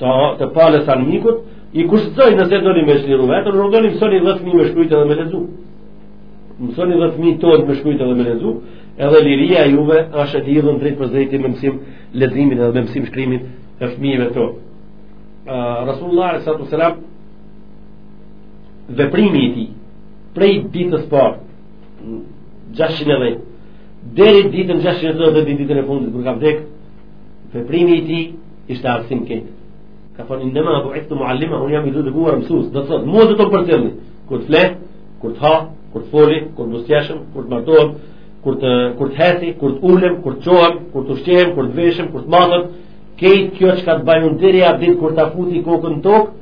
të, të palës armikut, i kushtëzoi nëse doni me shliru veten, ju doni mësoni 10 fëmi me shkrujtë edhe me lexu. Mësoni 10 fëmi tonë me shkrujtë edhe me lexu, edhe liria juve është e lidhun drejtpërdrejti me mësim leximin edhe me mësim shkrimin e fëmive të. Uh, Rasulullah s.a.s. veprimi i tij, prej ditës parë, 610, deri ditën 610 deri ditën e fundit, kur ka vdekë, veprimi i tij, Ishte arsim kejt. Ka thonë, innema buithtu muallima, unë jam i dërguar mësus. Dhe të thotë, mua do të më përcillni. Kur të fle, kur të ha, kur të foli, kur të buzëqeshem, kur të martohem, kur të, kur të heci, kur të ulem, kur të çohem, kur të ushqehem, kur të veshem, kur të mathem. Kejt kjo çka të baj unë deri at ditë kur ta futi kokën në tokë,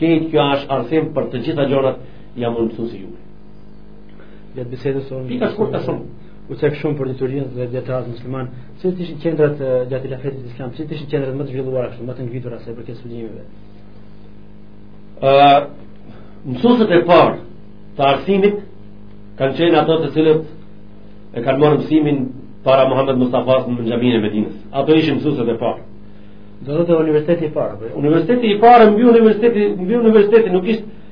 kejt kjo ashtë arsim për të gjitha gjanat, jam unë mësus i juj. Gjatë bisedës sonë pika shkurta shumë. U cek shumë për diturinë dhe dijetarët musliman, cilat ishin qendrat gjatë hilafetit islam, cilat ishin qendrat më të zhvilluara kështu, më të ngritura sa i përket studimeve. Ë uh, mësuesit e parë të arsimit kanë qenë ato të cilët e kanë marrë mësimin para Muhammed Mustafa në xhaminë e Medinës. Ato ishin mësuesit e parë. Do të thotë universiteti i parë. Universiteti i parë mbi universiteti, mbi universitetin nuk ishte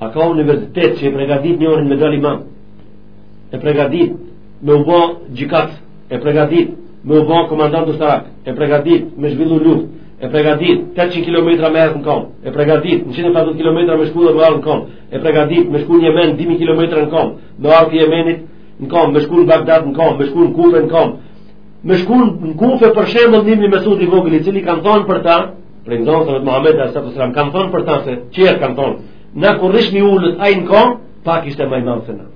A ka universitet që e pregadit njerin me dal imam? E pregadit me u bo gjykatës? E pregadit me u bo komandant ushtarak? E pregadit me zhvillu luft? E pregadit 800 km me ardh në kom? E pregadit 150 km me shku dhe me ardh në kom? E pregadit me shku në Jemen 2000 km në kom? Me ardh prej Jemenit në kom? Me shku në Bagdad në kom? Me shku në Kufe në kom? Me shku në Kufe për shembull Ibn Mesud i vogël i cili kanë thonë për ta, për ekzamën e Muhamedit sallallahu alaihi wasallam kanë thonë për ta se çfarë kanë thonë. Na kur rrishim ulët ai në kom, pak ishte më i madh se na.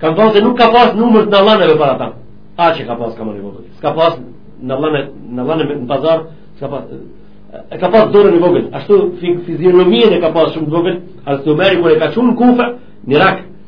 Kanë thonë se nuk ka pas numër të nallaneve për ta. Aq e ka pas kamën e vogël. S'ka pas nallane, nallane në pazar, s'ka pas e ka pas dorën e vogël. Ashtu fizionominë e ka pas shumë të vogël, ashtu Omeri kur e ka çuar në Kufe, në Irak,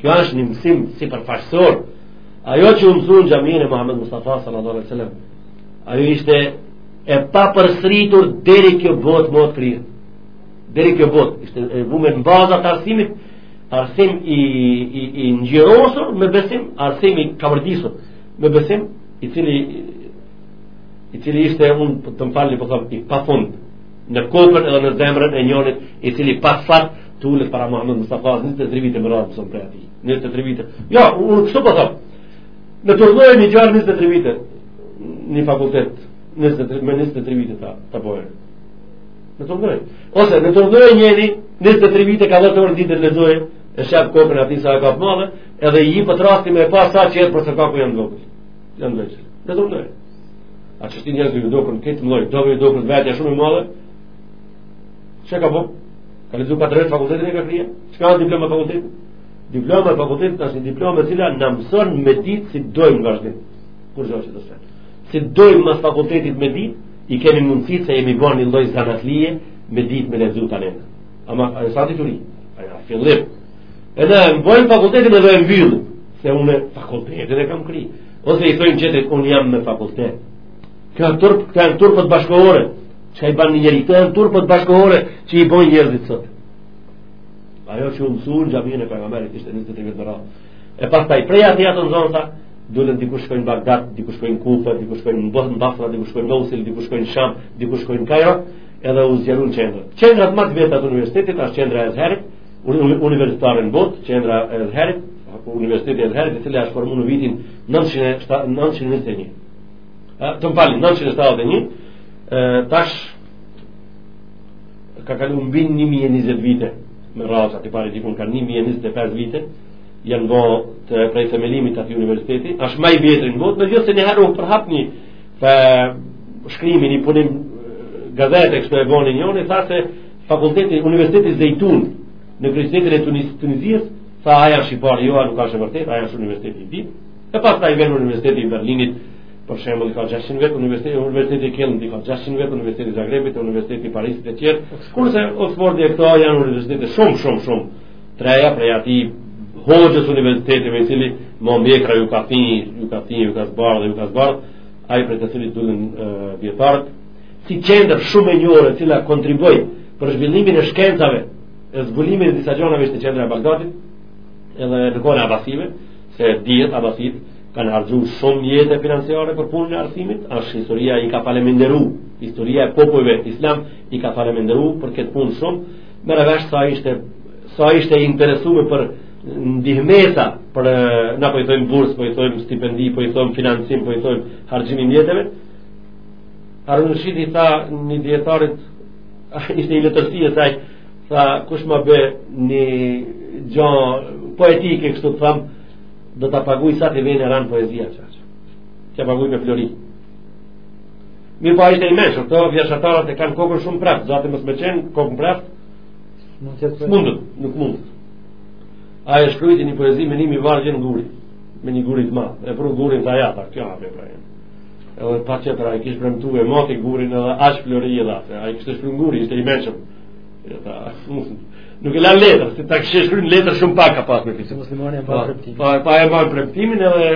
Kjo është një mësim si përfaqësor. Ajo që u mësun në xhaminë e Muhammed Mustafa sallallahu alaihi wasallam, ajo ishte e papërsëritur deri kjo botë mot kryhet. Deri kjo botë ishte e vumë në baza të arsimit, arsim i i i ngjyrosur me besim, arsim i kavërdisur me besim, i cili i cili ishte un të më falni po them i pafund në kokën edhe në zemrën e njerit i cili pat fat Të ulet para Muhammed Mustafa, 23 vite me radhë mëson prej atij. 23 vite. Ja, unë kështu po them. Në turnojë një gjarë 23 vite në fakultet, 23 me 23 vite ta ta bojë. Mendoje. Ose mendoje njeri 23 vite ka dhetë orë në ditë të lexojë e shef kokën atij sa e ka të madhe, edhe i jep rasti me pa sa që për sa koka janë vogël. Janë veç. Mendoje. A çështin janë dy kokën këtë mëlloj, do vi kokën vetë shumë e madhe, Çka ka bërë? Ka lexu pak te fakultetin e ka kry? Çka asht diploma e fakultetit? Diploma e fakultetit është një diploma e cila na mëson me dit si do me vazhdu. Kurgjo tjetër. Si do me mas fakultetit me dit, i kemi mundësi se jemi bërë një lloj zanatlie me dit me lexu tani. Ama ai sa ditë uri? Ai asht fillim. Edhe me bo fakultetin edhe me e mbyll, se unë fakultetin e kam kry. Ose i thonë vetes unë jam me fakultet. Këto turp, këto janë turpet bashkëkohore. që i ban një njeri këto janë turpet bashkëkohore që i bojnë njerëzit sot ajo që u msu në xhaminë e pejgamerit ishte 23 vjet me radhë e pastaj prej atij ata nxanësat dulën diku shkojnë Bagdad, diku shkojnë Kufa, diku shkojnë në Bëhë në Basra, diku shkojnë Mosul, diku shkojnë Sham, diku shkojnë Kajro, edhe u zgjerun qendra. Qendrat më të vjetra të universitetit është qendra e Ezherit, universitare në botë, qendra e Ezherit, universiteti i Ezherit, e cila është formuar në vitin 900 921. Të më falni, 971, tash ka kalu mbi 1020 vite me radhë, aty pari dikun ka 1025 vite, janë bo prej themelimit të atij universiteti, ashtë ma i vjetri në botë, megjithëse një herë u përhap një shkrim një punim gazete kështu e boni njëri, tha se fakulteti, universiteti Zejtun në kryeqytetin e Tunis, Tunizisë, tha ai asht i pari, jo, nuk asht e vërtetë, ai është universiteti i dytë. E pastaj vinë Universiteti i Berlinit, për shembull, ka 600 vetë Universiteti, Universiteti i Këlnit ka 600 vjet Universiteti i Zagrebit, Universiteti i Parisit e tjerë. Kurse Oxfordi e këto janë universitete shumë shumë shumë të reja prej atij hoxhës universitetit me i cili ma mjekra ju ka thini, ju ka thini, ju ka zbarë dhe ju ka zbarë, ai prej të cilit dulën dijetarët, si qendër shumë e njohur e cila kontribuoi për zhvillimin e shkencave e zbulimin e disa gjanave ishte qendra e Bagdadit edhe në kohën e abasive Se dihet abasitët kanë harxhu shumë mjete financiare për punën e arsimit, është historia i ka faleminderu, historia e popujve islamë i ka faleminderu për këtë punë shumë, merr vesh sa ishte, sa ishte interesume për ndihmesa për na po i thojmë bursë, po i thojmë stipendi, po i thojmë financim, po i thojmë harxhim i mjeteve. Harun Rashidi tha një dietarit ishte i letërsisë ai Tha, kush më bë një gjo poetike, kështu të thamë, do ta paguj sa të vjen e ranë poezia që që. Ta paguj me flori. Mirëpo ai ishte i mençëm, këta vjershëtarët e kanë kokën shumë preftë, zaten mos me qenë kokën preftë, mundet, nuk mundet. Ai e shkrujti një poezi me nji mijë vargje n'guri, me një gur t'madh, e pru gurin te ai, tha kjo a vepra jem. Edhe s'pat tjetër, ai kish premtu e mati gurin edhe aq flori i dha, ai e kish të shkru n'guri, ishte i mençëm. Nuk e la letër, si ta kish shkru në letër shumë pak ka pas me peshu. Muslimani e pa po, premtimin. Pa, po, pa e marrë premtimin edhe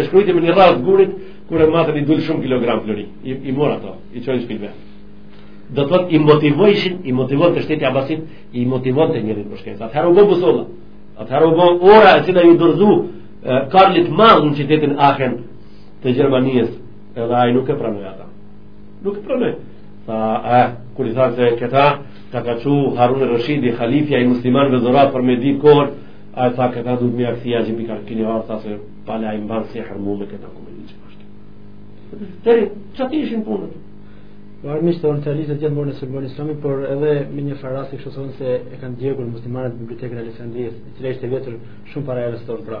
e shkrujti me një rrasë guri, kur e matën i dul shumë kilogram flori. I, i mor ato, i çoi n'shpi t'vet. Do të thotë i motivojshin, i motivonte shteti abasit, i motivonte njerëzit për shkencë. Atëherë u bo busolla, atëherë u bo ora e cila iu dërgu Karlit t'Madh në qytetin Ahen, të Gjermanisë edhe ai nuk e pranoi ata nuk e pranoi tha a kur i tha se këta ta ka çu Harun Rashidi halifja i muslimanëve sahat për me ditë kohën a tha këta do të më aksia që mi ka kini har tha se pala i mban si harmu me këta ku me një që pashtë deri qëty ishin punët Po armiqtë orientalistë gjithmonë e sulmojnë islamin, por edhe me një farasi kështu thonë se e kanë djegur muslimanët bibliotekën e Aleksandrisë, e cila ishte e vjetër shumë para erës tonë pra.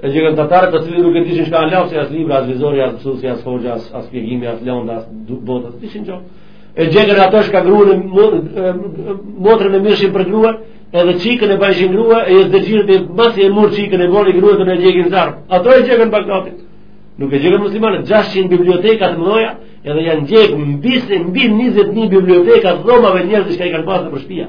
E djegën tatarët të cilët nuk e dishin shka a lapsi, as libra, as vizori, as mësusi, as hoxha, as as shpjegimi, as lënda, as dukë botë, as dishin gjo. E djegën ata shka gruan e motrën e mirrshin për grua, edhe çikën e bajshin grua, e jesë dhe gjirët e masi e mur çikën e mori grua të djegin n'zjarr. Ata e djegën Bagdadin. Nuk e djegën muslimanët, 600 biblioteka t'mëdhaja, edhe janë djegë mbi, mbi 20.000 biblioteka t'dhomave njerëz shka i kanë pasë për shpia.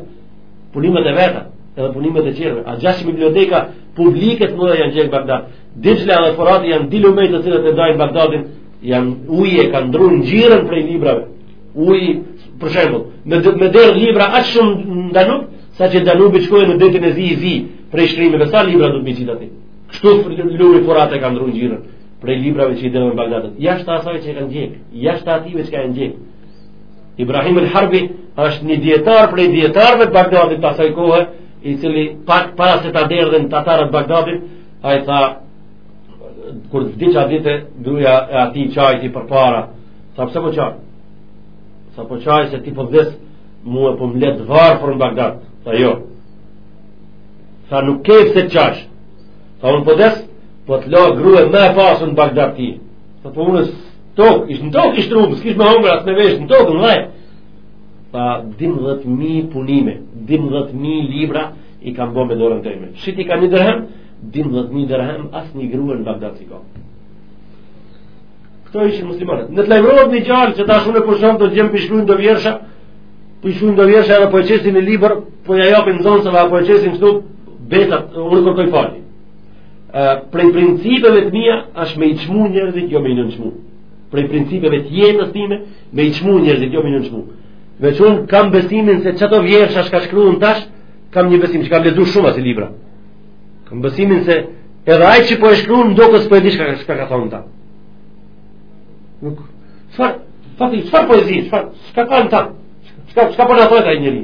Punimet e veta, edhe punimet e tjerëve. A gjashtë biblioteka publike të mëdha janë djegë n'Bagdad. Dixhla dhe Furati janë dy lumej të cilët e dajnë Bagdadin, janë uji e kanë ndrru ngjyrën prej librave. Uji, për shembull, me me derdh libra aq shumë n'Danub, saqë Danubi shkoi në detin e zi i zi prej shkrimeve sa libra do të bëjë aty. Kështu lumi Furati kanë ndrru ngjyrën prej librave që i hedhën në Bagdad. Jashtë asaj që e kanë djegë, jashtë atyne që kanë djegë, Ibrahim el Harbi është një dietar prej dietarëve të Bagdadit pas asaj kohe, i cili pak para se ta derdhen tatarët Bagdadit, ai tha kur vdiq një ditë gruja e atij qajti përpara, tha pse po qan? Tha po qaj se ti po vdes mua po mbet varfër n'Bagdad. Tha jo. Tha nuk ke pse qash. Tha un po des, po të la gruën më pasun në Bagdad ti. Tha po unë Tok, ish në tok ish rrugë, s'kish me hongër as me vesh, në tok, në vaj. Tha 12000 punime, 12000 libra i kam bërë me dorën time. Shiti ka një dirhem, 12000 dirhem asnjë grua në Bagdad s'i ka. Këto ishin muslimanët. Në të lajmërohet një djalë që tash unë kur shoh do djem po i shkruin do vjersha, po shkruin do vjersha edhe po e çesin në libër, po ja japin nxënësave apo e çesin këtu betat, unë kërkoj falje. prej principeve të mia është me i çmu njerëzit jo me i nënçmu prej principeve të jetës time me i çmu njerëzit jo me i nënçmu me çun kam besimin se qato vjersha që ka shkruar tash kam një besim që kam lexuar shumë atë libra kam besimin se edhe ai që po e shkruan ndokush s'po e di çka ka çka ka thonë n'ta nuk çfarë fati çfarë poezi çfarë çka ka n'ta çka çka po na thotë ai njeri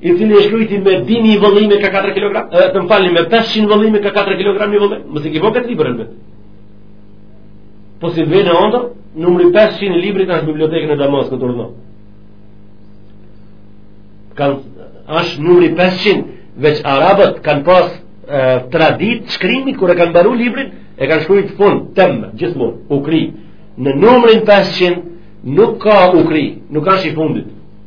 i cili e shkrujti me 200 vëllime ka 4 kg, edhe të më falni me 500 vëllime ka 4 kg një vëllim, mësë i kipo këtë libër e me. Po si ve në ondër, numri 500 i librit është n'bibliotekën e Damaskut, urdhno. Kanë, është numri 500, veç Arabët kanë pas e, tradit shkrimit kur e kanë mbaru librin, e kanë shkrujt n'fund, temme, gjithmonë, u kri. Në numrin 500 nuk ka u kri, nuk asht i fundit.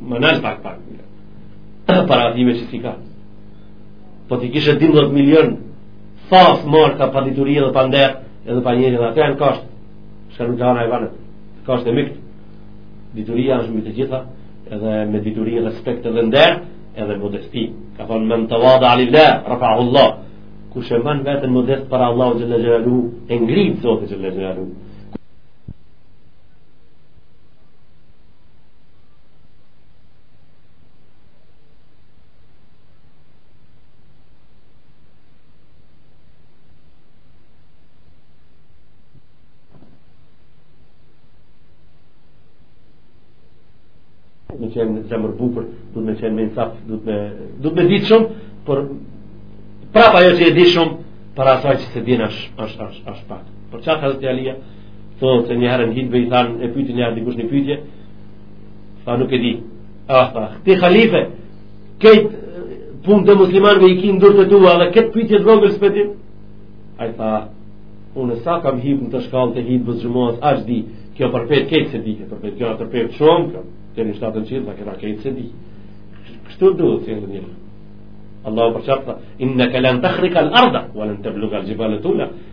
Më nal pak pak Para atyne që s'i ka Po t'i kishe 12 milion Thasë me ar ka pa diturie dhe pa nder Edhe pa njerëzi ata janë kasht Shka nuk gjan e vërtetë Kasht e mykt Dituria është mbi të gjitha Edhe me diturie respekt edhe nder Edhe modesti Ka thonë men tevada lillah Rafeahu Allah Kush e man vetën modest para Allah Xhele xhelalu E ngritë Zoti xhele xhelalu me qenë zemërbukur, duhet me qenë me insaf, duhet me, duhet me ditë shumë, por prap ajo që e di shumë, para asaj që s'e di është, është, është, është pak. Por çka thotë Thotë një herë në hutbe i thanë e pyti një herë dikush një pyetje, tha nuk e di. Ah, tha, ti khalife, këtë punë të muslimanëve i ki në dorë të tua dhe këtë pyetje të vogël s'pe din? Ai tha, unë sa kam hip në shkallë të hutbes xhumas, a di, kjo përpjet këtë s'e di, kjo përpjet kjo përpjet shumë, kjo të një shtatën qiell, dhe këta këtë s'e di. Kështu duhet, si e një. Allah përqarë, inneke len tekhrikal erda, ue len teblugal xhibale tula,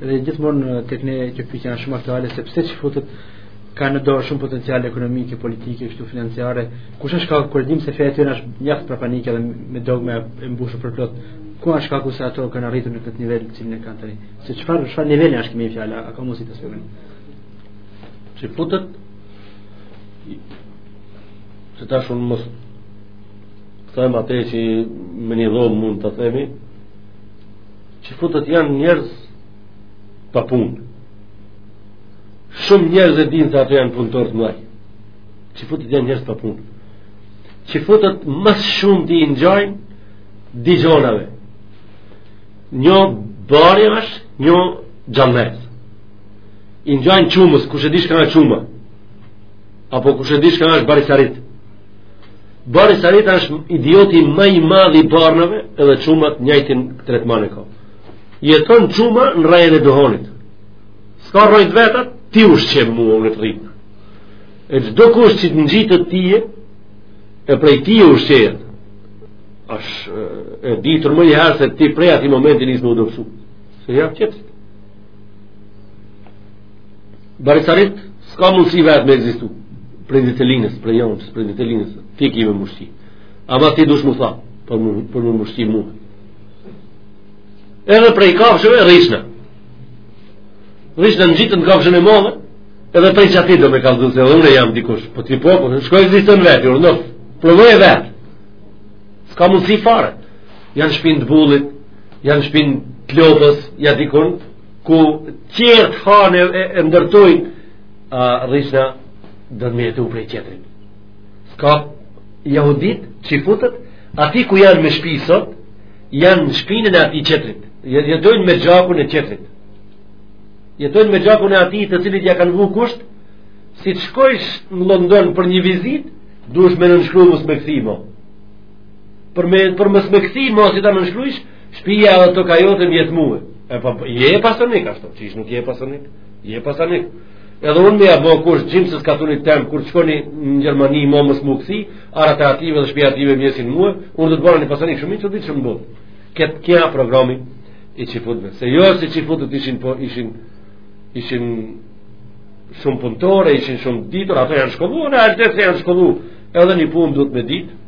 Dhe gjithmonë tek ne që pyetja është shumë aktuale se pse çifutët kanë në dorë shumë potencial ekonomik e politik e kështu financiare. Kush është shkaku kur dimë se feja tyre është mjaft paganike dhe me dogme e mbushur përplot. Ku është shkaku se ato kanë arritur në këtë nivel që e kanë tani? Se çfarë çfarë niveli është kemi fjala, a ka mos i të shpjegoj. Çifutët tash unë mos të them atë që me një fjalë mund të themi çifutët janë njerëz pa punë shumë njerëz e dinë se ato janë punëtorë të mëdhenj çifutët janë njerëz pa punë çifutët më shumë u ngjajnë dy gjonave një bari është një gjallesë i ngjajnë çumës kush e di çka është çuma apo kush e di çka është bari sarit Bari sarit është idioti më i madh i barnave edhe çuma t'njëjtin tretman e ka. Jeton çuma në rrejën e duhonit. S'ka rrajt' e vetat, ti ushqemë mua unë të rrit. E çdokush që të ngjitet tye prej tye ushqehet. Asht e ditur menjëherë se ti prej atij momenti nis më u dobësu. Se ja çet. Bari sarit, s'ka mundësi vetë me egzistu. Prej detelinës, prej jonxhës, prej detelinës. Ti ki me m'ushqy. Ama ti duhesh m'u tha, për mu, për me m'ushqy mu. Edhe prej kafshëve, rriqna. Rriqna ngjitet në kafshën e madhe, edhe prej qaty do me kallzu se unë jam dikush, po ti po, po, shko egziston vetë, urdhno, provoje vetë. S'ka mundësi fare. ja n'shpinë të bullit, ja n'shpinë të lopës, ja dikun, ku tjerët hanë e, e ndërtojnë, a rriqna don me jetu prej tjetrit. Çka jahudit, çifutët, aty ku janë me shpi sot, janë n'shpinën e atij tjetrit, jetojnë me gjakun e tjetrit. Jetojnë me gjakun e atij të cilit ia kanë vu kusht, si të shkojsh në London për një vizitë, duhesh me nënshkru mos me u kthy mo. për me për mos me u kthy unë si ta nënshkruajsh shtëpia edhe toka jote m'jet mua e po je pasonik ashtu ti nuk je pasonik je pasonik edhe unë me ia bo kusht gjithë mësekatonit tem kur shkoni në Gjermani për mos me u kthy arat e atij dhe shtëpia e atij m'jesin mua unë do të bëhem një pasonik shumë i çuditshëm bre ky qe programi i çifutëve se jo se çifutët ishin po ishin ishin shumë punëtore, ishin shumë të ditur, ato janë shkolluar, nalt se janë shkolluar, edhe një punë duhet me ditë,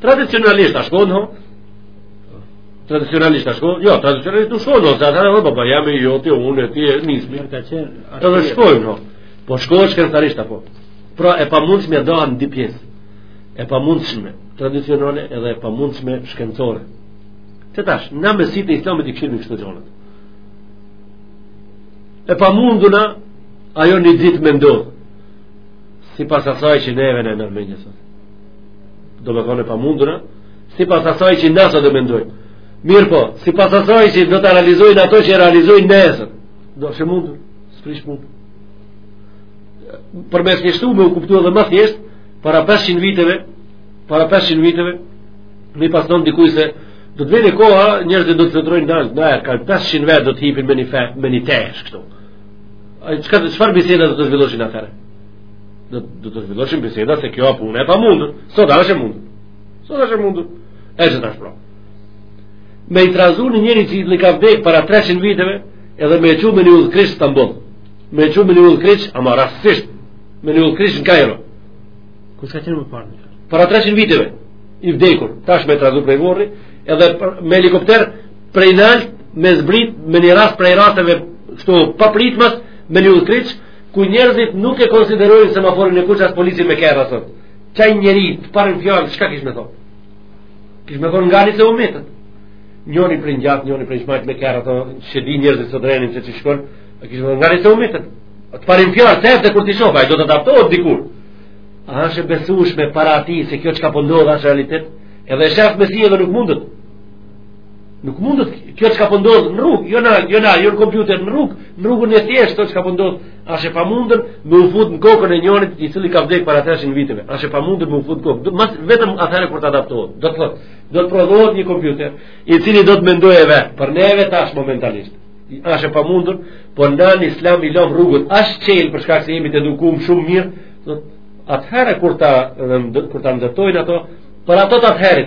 Tradicionalisht, a shkon, ho? Tradicionalisht, a shkon? Jo, tradicionalisht nuk shkon, ose edhe baba, jem e joti, unë e ti e nismi. Edhe shkojnë, ho? Po shkojnë shkencarisht, apo? Pra, e pamundshmja dahet në dy pjesë. E pamundshme tradicionale edhe e pamundshme shkencore. E tash, në mësimet e islamit i këqyrim kështu gjanat. E pamunduna, a jo një ditë me ndodhë. Sipas asaj që neve e kemi nërmen sot. do me thonë e pamundura, sipas asaj që na sot e mendojmë. Mirëpo, sipas asaj që do të realizojnë ato që e realizojnë nesër, do jetë e mundur, sërish e mundur. Për shembull kështu me u kuptu edhe më thjesht, para 500 viteve, para 500 viteve, me i pas thënë dikujt se, do të vijë koha, njerëzit do të fluturojnë në ajër, ka 500 vetë do të hipin me një, fe, me një tesh këtu. Çfarë biseda do të zhvilloshin atëherë? Do do të zhvilloshin biseda se kjo punë është e pamundur. Sot është e mundur. Sot është e mundur. Edhe tash pra. Me i trazu një njeri që ka vdek para 300 viteve edhe me e çu në një udhëkryq të madh me e çu në një udhëkryq ama rastësisht në një udhëkryq në Kajro ku s'ka qenë më parë një para 300 viteve i vdekur tash me e trazu prej vorri edhe me helikopter prej nalt me zbrit me një rast prej rasteve kështu papritmas në një udhëkryq ku njerëzit nuk e konsiderojnë semaforin e kuq as policin me kërra sot çaj njeri të parën fjalë çka kish me thonë kish me thonë ngadalë se u mytët njoni për s'gjati njoni për s'majti me kerra ato që i njerëzit sot ngrehin se qysh shkon ai kish me thonë ngadalë se u mytët të parën fjalë se edhe kur t'i shoh ai do të adaptohet dikur a është e besueshme për atë se kjo çka po ndodh a po është realitet edhe e sheh me sy edhe nuk mundet Nuk mund të kjo çka po ndodh në rrugë, jo në, jo në, jo në kompjuter në rrugë, në rrugën e thjeshtë kjo çka po ndodh, asht e pamundun me u fut në kokën e njeriut i cili ka vdekur para 300 viteve. Asht e pamundun me iu fut në kokë. Do me thanë vetëm atëherë kur të adaptohet. Do të thotë, do të prodhohet një kompjuter i cili do të mendojë vetë për neve tash momentalisht. Asht e pamundun, po na në Islam e lëmë rrugën e çelë për shkak se jemi të edukuar shumë mirë, do atëherë kur ta kur ta ndërtojnë ato për ato të atëherë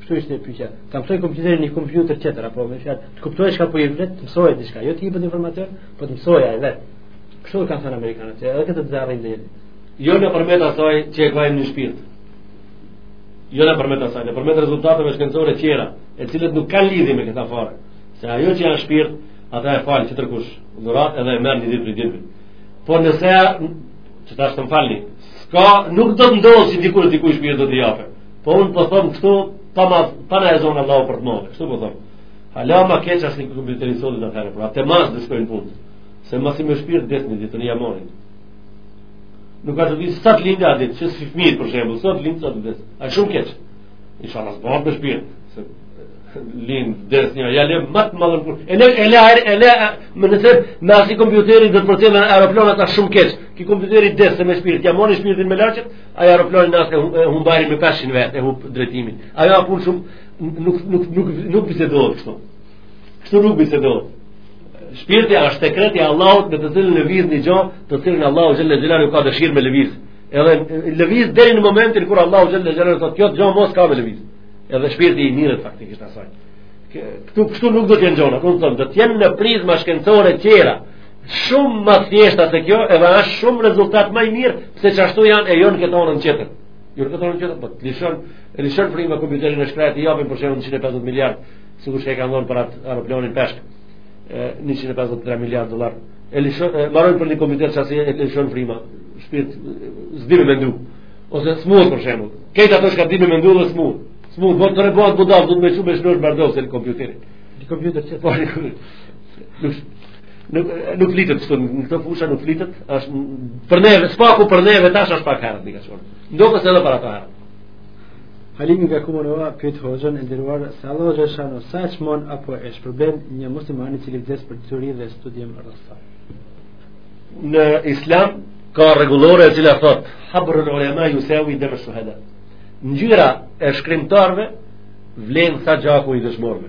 Kështu ishte pyetja. Ta msojë kompjuterin një kompjuter tjetër, apo me fjalë, të kuptojë shka po i flet, të mësojë diçka. Jo t'i jepet informacion, po të mësojë ai vetë. Kështu e kanë thënë Amerikanët, që edhe këtë do ta arrijnë deri. Jo nëpërmjet asaj që e quajmë ne shpirt. Jo nëpërmjet asaj, nëpërmjet rezultateve shkencore tjera, të cilat nuk kanë lidhje me këta fare. Se ajo që janë shpirt, ata e falë tjetërkush, dhuratë edhe e merr një ditë prej ditëve. Por nëse, që tash, të më falni, s'ka, nuk do të ndodhë që dikush dikujt shpirt do të jape. Po unë po thom kështu, pa, ma, pa na e zon Allahu për të madhe, kështu po thom. Hala ma keq është një kompjuteri sotit në fere, pra te mas dhe shkojnë punë, se nëse i me shpirt des një ditë, një jamonin. Nuk ka të ditë, sot lind a din, që si fëmijët për shembul, sot lind, sot des, a shumë keq. Isha në zbarë me shpirt, se lind, des, ja le matë madhën punë. E le, e le, e le, me nëse, me asë i kompjuteri që i përcjell aeroplanat a shumë keq. Ki kompjuteri des se me shpirt, Ai aeroplani nëse humb aty me 500 vet e humb drejtimin. Ajo ka punë shumë nuk nuk nuk nuk bisedohet kështu. Kështu nuk bisedohet. Shpirti është sekret i Allahut me të cilin lëviz një gjë, të cilin Allahu xhalla xhelaluhu ka dëshirë me lëviz. Edhe lëviz deri në momentin kur Allahu xhalla xhelaluhu thotë kjo gjë mos ka me lëviz. Edhe shpirti i merret faktikisht asaj. Këtu këtu nuk do të jenë gjona, do të thonë do të jenë në prizma shkencore të tjera. shumë më të thjeshta se kjo edhe është shumë rezultat më i mirë se qashtu janë e jonë këto orën tjetër. Ju jo, këto orën tjetër po lishon e lishon frymë me kompjuterin e shkretë i japin për shembull 150 miliard sikur që e kanë dhënë për atë aeroplanin peshk 153 miliard dollar. E lishon marrin për një kompjuter qasi e lishon fryma shpirt s'din me ndi ose smut për shembull. Këta ato shka dinë me ndi edhe smut. Smut po tërë bëhet budall do të më çu me shnosh përsëri në kompjuterin. Në kompjuter çfarë? Po, Nuk nuk flitet këtu në këtë fushë nuk flitet, është për ne, së paku për ne tash është pak herët diqysh. Ndoshta edhe para ta. Halim nga Kumanova pyet hoxhën e nderuar sa Allahu xhelle shanuhu e çmon apo është problem një musliman i cili vdes për teori dhe studim rrasa. Në Islam ka rregullore e cila thot hibrul ulama yusawi dam shuhada. Ngjyra e shkrimtarëve vlen sa gjaku i dëshmorëve.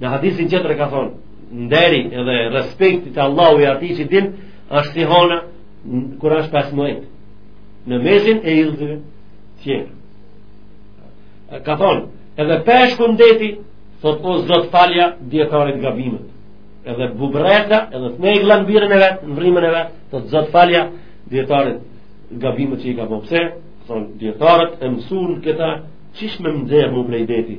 Në hadithin tjetër ka thonë, nderi edhe respekti të Allahu i atij që din, është si hona kur është pesëmdhjetë. Në mesin e yjeve tjerë. Ka thonë, edhe peshku n'det, thot o zot falja dijetarit gabimet. Edhe bubrreca, edhe thnegla në birën e vet, në vrimën e vet, thot zot falja dijetarit gabimet që i ka po pse, thonë dijetarët i mësun këta, qysh me më nxjerrë mu prej deti,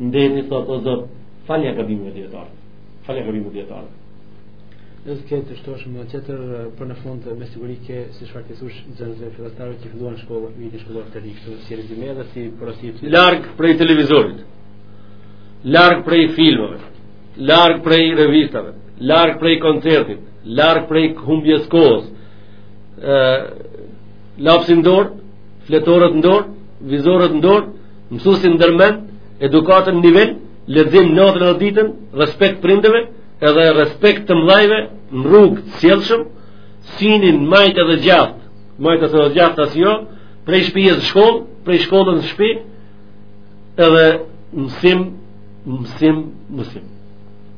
Nderi thotë o zot, falja gabimin e dijetarit. Falja gabimin e dijetarit. Nëse ke të shtosh diç tjetër për në fund me siguri ke si çfarë t'i thush nxënësve fillestarë që filluan shkollën, vitin shkollor të ri, kështu si rezime dhe si porosi larg prej televizorit. Larg prej filmave, larg prej revistave, larg prej koncertit, larg prej humbjes kohës. ë lapsin dorë, fletoret në dorë, vizoret në dorë, Mësuesin ndërmend edukatën në nivel lexim natën dhe ditën, respekt prindëve, edhe respekt të mëdhajve në rrugë të sjellshëm, synin majtë edhe djathtë, majtë e djathtë as jo, prej shtëpisë në shkollë, prej shkollës në shtëpi, edhe mësim, mësim, mësim.